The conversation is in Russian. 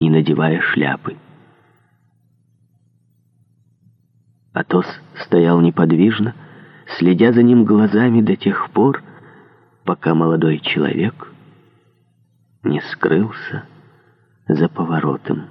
не надевая шляпы. Атос стоял неподвижно, следя за ним глазами до тех пор, пока молодой человек не скрылся за поворотом.